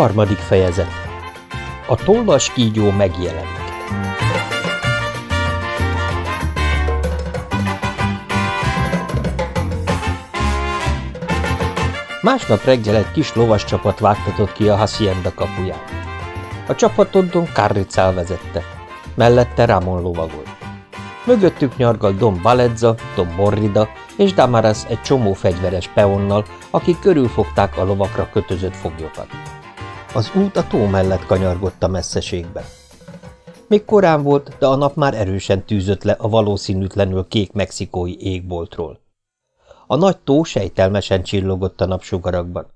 Harmadik fejezet A tollas kígyó megjelenik Másnap reggel egy kis lovas csapat vágtatott ki a Hacienda kapuján. A csapatot Don Carricál vezette, mellette Ramon lovagolt. Mögöttük nyargal Don Baledza, Don Morrida és Damaras egy csomó fegyveres peonnal, akik körülfogták a lovakra kötözött foglyokat. Az út a tó mellett kanyargott a messzeségben. Még korán volt, de a nap már erősen tűzött le a valószínűtlenül kék mexikói égboltról. A nagy tó sejtelmesen csillogott a napsugarakban.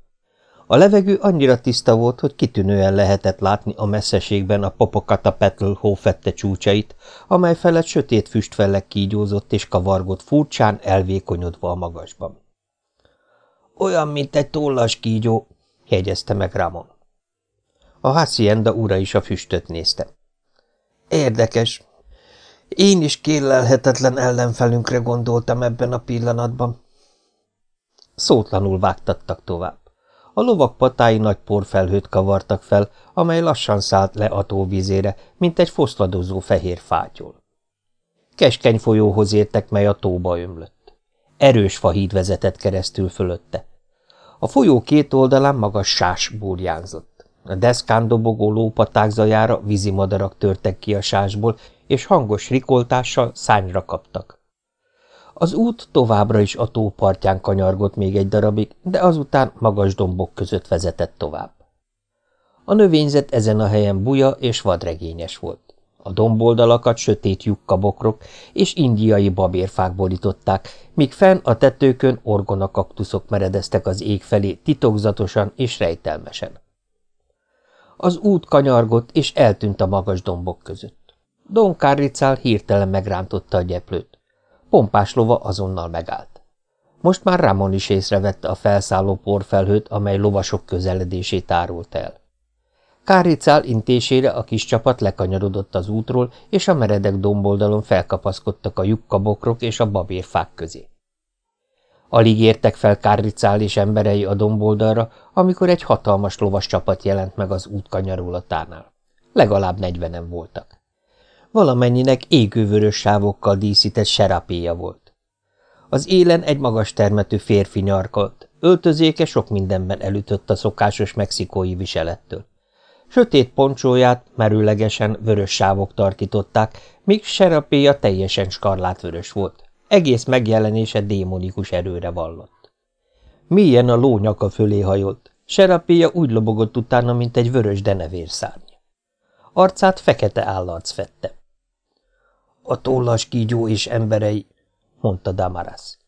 A levegő annyira tiszta volt, hogy kitűnően lehetett látni a messzeségben a Popocatapetl hófette csúcsait, amely felett sötét füstfellek kígyózott és kavargott furcsán elvékonyodva a magasban. Olyan, mint egy tollas kígyó, jegyezte meg Ramon. A hacienda ura is a füstöt nézte. Érdekes. Én is kérlelhetetlen ellenfelünkre gondoltam ebben a pillanatban. Szótlanul vágtattak tovább. A lovak patái nagy porfelhőt kavartak fel, amely lassan szállt le a tóvízére, mint egy foszladozó fehér fátyol. Keskeny folyóhoz értek, mely a tóba ömlött. Erős fahíd vezetett keresztül fölötte. A folyó két oldalán magas sás burjánzott. A deszkán dobogó lópaták zajára vízimadarak törtek ki a sásból, és hangos rikoltással szányra kaptak. Az út továbbra is a tó partján kanyargott még egy darabig, de azután magas dombok között vezetett tovább. A növényzet ezen a helyen buja és vadregényes volt. A domboldalakat sötét lyukkabokrok és indiai babérfák borították, míg fenn a tetőkön orgonakaktuszok meredeztek az ég felé titokzatosan és rejtelmesen. Az út kanyargott, és eltűnt a magas dombok között. Don Carricál hirtelen megrántotta a gyeplőt. Pompás lova azonnal megállt. Most már Ramon is észrevette a felszálló porfelhőt, amely lovasok közeledését árult el. Káricál intésére a kis csapat lekanyarodott az útról, és a meredek domboldalon felkapaszkodtak a jukkabokrok és a babérfák közé. Alig értek fel Káricál és emberei a domboldalra, amikor egy hatalmas lovas csapat jelent meg az út kanyarulatánál. Legalább negyvenen voltak. Valamennyinek égővörös sávokkal díszített serapéja volt. Az élen egy magas termetű férfi nyarkalt, öltözéke sok mindenben elütött a szokásos mexikói viselettől. Sötét poncsóját merőlegesen vörös sávok tarkították, míg serapéja teljesen skarlátvörös volt. Egész megjelenése démonikus erőre vallott. Milyen a ló nyaka fölé hajolt. Serapéja úgy lobogott utána, mint egy vörös denevérszárny. Arcát fekete állarc fette. A tollas kígyó és emberei, mondta Damaras.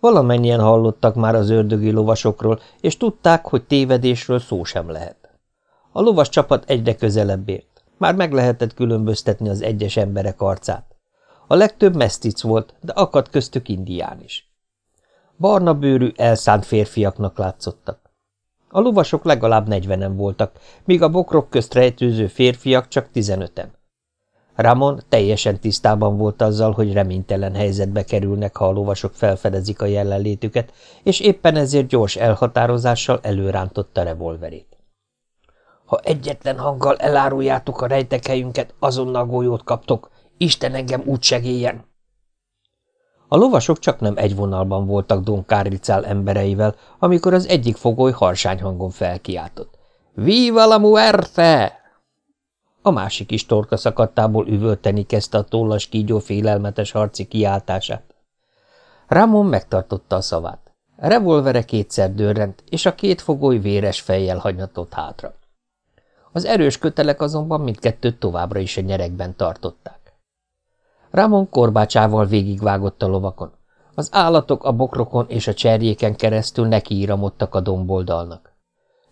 Valamennyien hallottak már az ördögi lovasokról, és tudták, hogy tévedésről szó sem lehet. A lovas csapat egyre közelebb ért. Már meg lehetett különböztetni az egyes emberek arcát. A legtöbb mesztic volt, de akadt köztük indián is. Barna bőrű, elszánt férfiaknak látszottak. A lovasok legalább negyvenen voltak, míg a bokrok közt rejtőző férfiak csak tizenöten. Ramon teljesen tisztában volt azzal, hogy reménytelen helyzetbe kerülnek, ha a lovasok felfedezik a jelenlétüket, és éppen ezért gyors elhatározással előrántotta revolverét. Ha egyetlen hanggal eláruljátok a rejtekhelyünket, azonnal golyót kaptok. Isten engem úgy segéljen! A lovasok csak nem egy vonalban voltak Don Kárricál embereivel, amikor az egyik fogoly harsány hangon felkiáltott. – Viva la muerte! A másik is torka szakadtából üvölteni kezdte a tollas kígyó félelmetes harci kiáltását. Ramon megtartotta a szavát. Revolvere kétszer dörrent, és a két fogoly véres fejjel hanyatott hátra. Az erős kötelek azonban mindkettőt továbbra is a nyerekben tartották. Ramon korbácsával végigvágott a lovakon. Az állatok a bokrokon és a cserjéken keresztül nekiíramodtak a domboldalnak.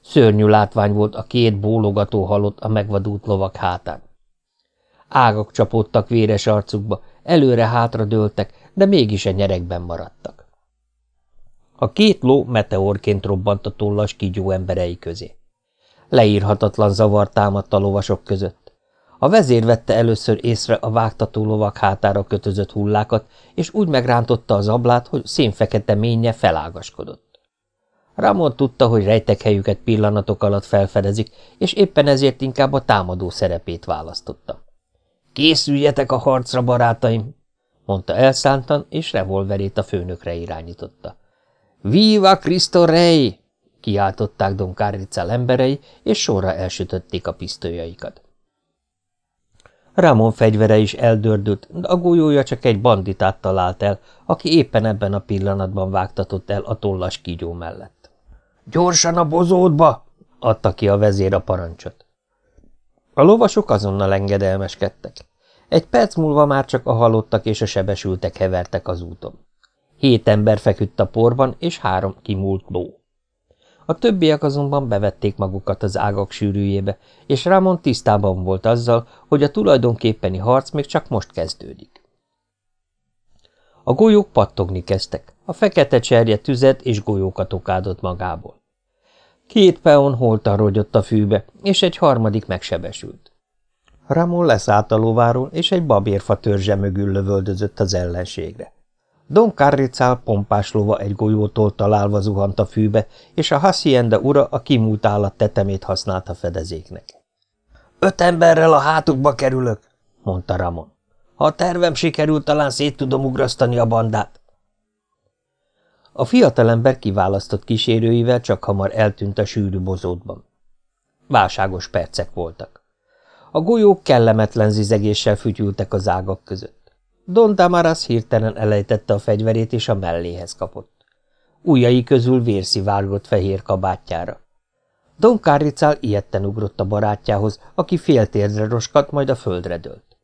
Szörnyű látvány volt a két bólogató halott a megvadult lovak hátán. Ágak csapódtak véres arcukba, előre-hátra dőltek, de mégis a nyerekben maradtak. A két ló meteorként robbant a tollas kígyó emberei közé. Leírhatatlan zavar támadt a lovasok között. A vezér vette először észre a vágtató lovak hátára kötözött hullákat, és úgy megrántotta az ablát, hogy szénfekete ménye felágaskodott. Ramon tudta, hogy rejtek pillanatok alatt felfedezik, és éppen ezért inkább a támadó szerepét választotta. – Készüljetek a harcra, barátaim! – mondta elszántan, és revolverét a főnökre irányította. – Viva Cristo Rey! – kiáltották Don Carrical emberei, és sorra elsütötték a pisztolyaikat. Ramon fegyvere is eldördült, de a golyója csak egy banditát talált el, aki éppen ebben a pillanatban vágtatott el a tollas kígyó mellett. – Gyorsan a bozótba! – adta ki a vezér a parancsot. A lovasok azonnal engedelmeskedtek. Egy perc múlva már csak a halottak és a sebesültek hevertek az úton. Hét ember feküdt a porban, és három kimúlt ló. A többiek azonban bevették magukat az ágak sűrűjébe, és Ramon tisztában volt azzal, hogy a tulajdonképpeni harc még csak most kezdődik. A golyók pattogni kezdtek, a fekete cserje tüzet és golyókat okádott magából. Két peon holtan rogyott a fűbe, és egy harmadik megsebesült. Ramon leszállt a lováról, és egy babérfa törzse mögül lövöldözött az ellenségre. Don Carrical pompás lova egy golyótól találva zuhant a fűbe, és a hacienda ura a kimúlt állat tetemét használta fedezéknek. – Öt emberrel a hátukba kerülök – mondta Ramon. – Ha a tervem sikerül, talán szét tudom ugrasztani a bandát. A fiatalember kiválasztott kísérőivel csak hamar eltűnt a sűrű bozótban. Válságos percek voltak. A golyók kellemetlen zizegéssel fütyültek az ágak között. Don Damaras hirtelen elejtette a fegyverét, és a melléhez kapott. Ujjai közül vérszivárgott fehér kabátjára. Don Carricál ilyetten ugrott a barátjához, aki fél térdre roskadt, majd a földre dőlt.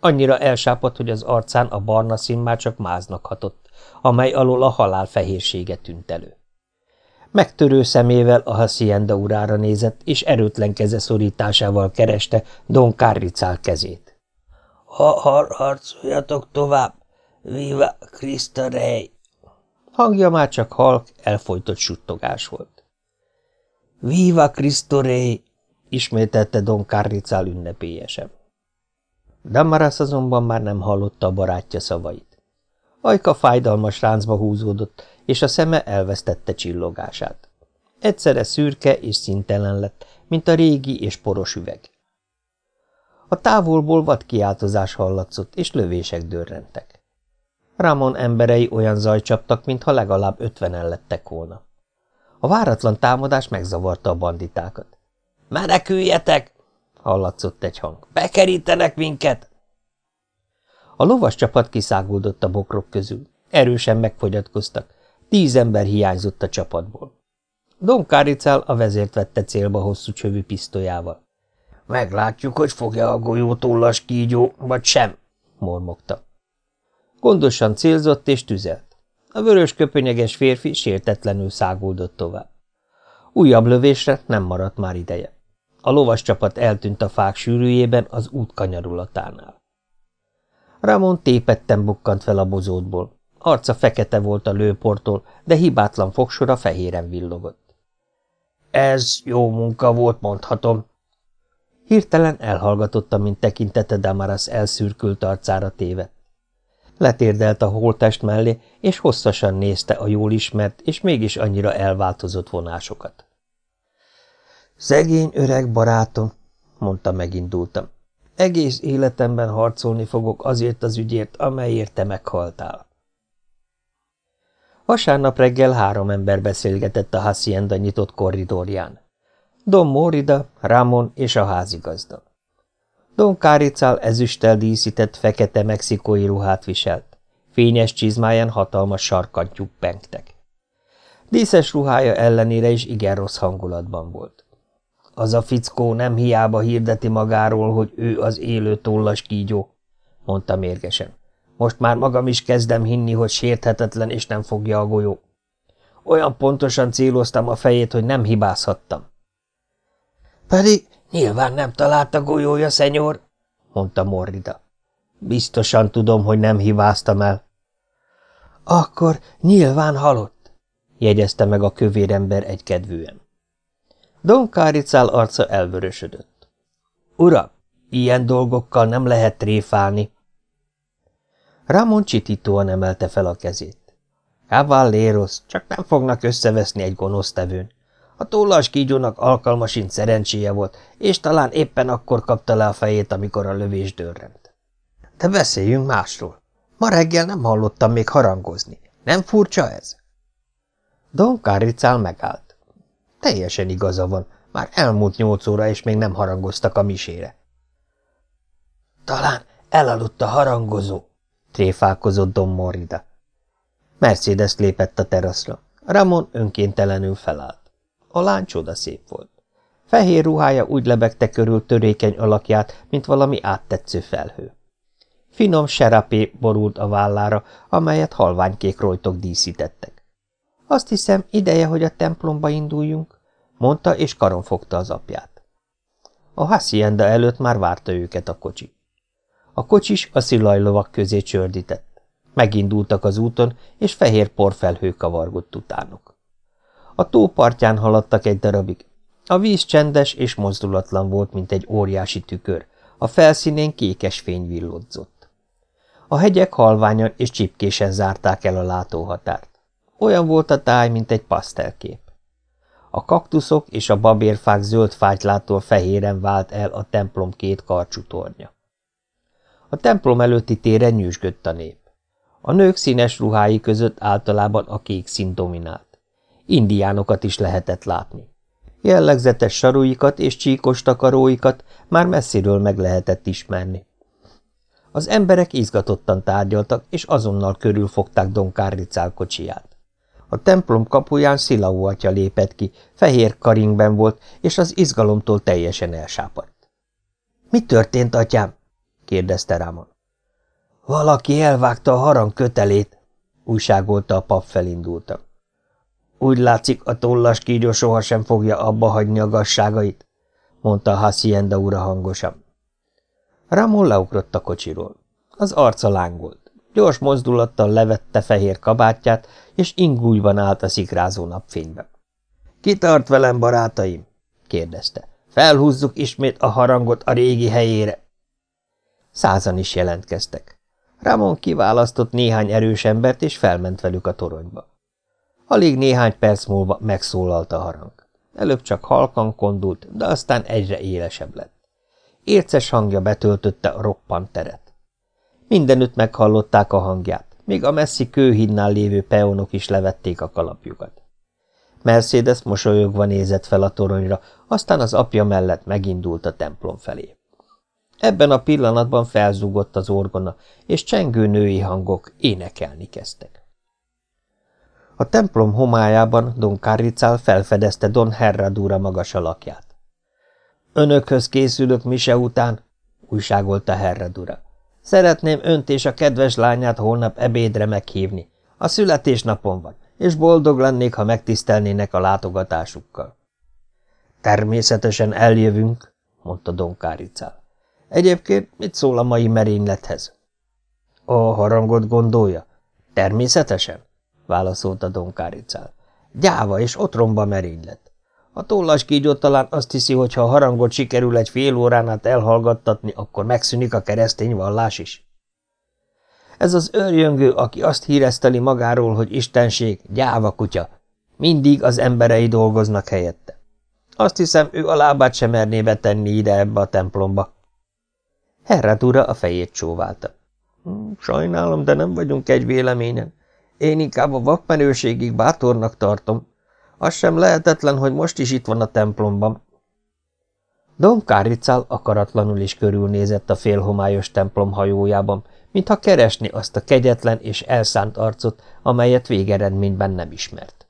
Annyira elsápadt, hogy az arcán a barna szín már csak máznak hatott, amely alól a halál fehérsége tűnt elő. Megtörő szemével a hacienda urára nézett, és erőtlen keze szorításával kereste Don Carricál kezét. Ha har harcoljatok tovább, viva Krista Rey! Hangja már csak halk, elfolytott suttogás volt. Viva Cristo Rey! ismételte Don Carricál ünnepélyesen. Damaras azonban már nem hallotta a barátja szavait. Ajka fájdalmas ráncba húzódott, és a szeme elvesztette csillogását. Egyszerre szürke és szintelen lett, mint a régi és poros üveg. A távolból vad kiáltozás hallatszott, és lövések dörrentek. Ramon emberei olyan zaj csaptak, mintha legalább ötvenen lettek volna. A váratlan támadás megzavarta a banditákat. – Meneküljetek! – hallatszott egy hang. – Bekerítenek minket! A lovas csapat kiszáguldott a bokrok közül. Erősen megfogyatkoztak. Tíz ember hiányzott a csapatból. Don Káricál a vezért vette célba hosszú csövű pisztolyával. Meglátjuk, hogy fogja a golyó tollas kígyó, vagy sem, mormogta. Gondosan célzott és tüzelt. A vörös köpönyeges férfi sértetlenül száguldott tovább. Újabb lövésre nem maradt már ideje. A lovas csapat eltűnt a fák sűrűjében az út kanyarulatánál. Ramon tépetten bukkant fel a bozótból. Arca fekete volt a lőportól, de hibátlan fogsora fehéren villogott. Ez jó munka volt, mondhatom, Hirtelen elhallgatotta, mint tekintete Damaras elszürkült arcára téve. Letérdelt a holtest mellé, és hosszasan nézte a jól ismert és mégis annyira elváltozott vonásokat. Szegény öreg barátom, mondta megindultam. Egész életemben harcolni fogok azért az ügyért, amelyért te meghaltál. Vasárnap reggel három ember beszélgetett a Hacienda nyitott korridorján. Don Morida, Ramon és a házigazda. Don Káricál ezüsttel díszített fekete mexikói ruhát viselt. Fényes csizmáján hatalmas sarkantyúk pengtek. Díszes ruhája ellenére is igen rossz hangulatban volt. Az a fickó nem hiába hirdeti magáról, hogy ő az élő tollas kígyó, mondta mérgesen. Most már magam is kezdem hinni, hogy sérthetetlen és nem fogja a golyó. Olyan pontosan céloztam a fejét, hogy nem hibázhattam. Pedig nyilván nem találta golyója, szenyor, mondta Morrida. Biztosan tudom, hogy nem hibáztam el. Akkor nyilván halott, jegyezte meg a kövérember egykedvűen. Don Káricál arca elvörösödött. Ura, ilyen dolgokkal nem lehet tréfálni. Ramon csitítóan emelte fel a kezét. Cavalléros, csak nem fognak összeveszni egy gonosztevőn. A tollas kígyónak alkalmasint szerencséje volt, és talán éppen akkor kapta le a fejét, amikor a lövés dörrent. De beszéljünk másról. Ma reggel nem hallottam még harangozni. Nem furcsa ez? Don Carricál megállt. Teljesen igaza van, már elmúlt nyolc óra, és még nem harangoztak a misére. Talán elaludt a harangozó, tréfálkozott Don Morida. Mercedes lépett a teraszra. Ramon önkéntelenül felállt. A lány csoda szép volt. Fehér ruhája úgy lebegte körül törékeny alakját, mint valami áttetsző felhő. Finom serapé borult a vállára, amelyet halványkék rojtok díszítettek. Azt hiszem, ideje, hogy a templomba induljunk, mondta, és karon fogta az apját. A hacienda előtt már várta őket a kocsi. A kocsis a szilajlovak közé csördített. Megindultak az úton, és fehér porfelhő kavargott utánuk. A tó partján haladtak egy darabig. A víz csendes és mozdulatlan volt, mint egy óriási tükör. A felszínén kékes fény villodzott. A hegyek halványan és csipkésen zárták el a látóhatárt. Olyan volt a táj, mint egy pasztelkép. A kaktuszok és a babérfák zöld fájtlától fehéren vált el a templom két karcsú tornya. A templom előtti téren nyűsgött a nép. A nők színes ruhái között általában a kék szín dominált. Indiánokat is lehetett látni. Jellegzetes saruikat és csíkos takaróikat már messziről meg lehetett ismerni. Az emberek izgatottan tárgyaltak, és azonnal körülfogták Don Kárricál kocsiját. A templom kapuján Szilau atya lépett ki, fehér karingben volt, és az izgalomtól teljesen elsápadt. – Mi történt, atyám? – kérdezte Rámon. – Valaki elvágta a harang kötelét – újságolta a pap felindultak. Úgy látszik, a tollas kígyó sohasem fogja abba hagyni a gazságait, mondta Hacienda ura hangosan. Ramon leugrott a kocsiról. Az arca lángolt. Gyors mozdulattal levette fehér kabátját, és ingújban állt a szikrázó napfényben. – Kitart velem, barátaim? – kérdezte. – Felhúzzuk ismét a harangot a régi helyére. Százan is jelentkeztek. Ramon kiválasztott néhány erős embert, és felment velük a toronyba. Alig néhány perc múlva megszólalt a harang. Előbb csak halkan kondult, de aztán egyre élesebb lett. Érces hangja betöltötte a roppant teret. Mindenütt meghallották a hangját, még a messzi kőhinnál lévő peonok is levették a kalapjukat. Mercedes mosolyogva nézett fel a toronyra, aztán az apja mellett megindult a templom felé. Ebben a pillanatban felzúgott az orgona, és csengő női hangok énekelni kezdtek. A templom homályában Don Carricál felfedezte Don Herradura magas alakját. Önökhöz készülök mise után, újságolta Herradura. Szeretném önt és a kedves lányát holnap ebédre meghívni. A születésnapon van, és boldog lennék, ha megtisztelnének a látogatásukkal. Természetesen eljövünk, mondta Don Carricál. Egyébként mit szól a mai merénylethez? A harangot gondolja? Természetesen válaszolta Don Káricál. Gyáva és otromba merénylet. A tollas kígyó talán azt hiszi, hogy ha a harangot sikerül egy fél órán át elhallgattatni, akkor megszűnik a keresztény vallás is. Ez az őrjöngő, aki azt hírezteli magáról, hogy istenség, gyáva kutya. Mindig az emberei dolgoznak helyette. Azt hiszem, ő a lábát sem merné betenni ide ebbe a templomba. Herradura a fejét csóválta. Hm, sajnálom, de nem vagyunk egy véleményen. Én inkább a vakmenőségig bátornak tartom. Az sem lehetetlen, hogy most is itt van a templomban. Don Káricál akaratlanul is körülnézett a félhomályos templom hajójában, mintha keresni azt a kegyetlen és elszánt arcot, amelyet végeredményben nem ismert.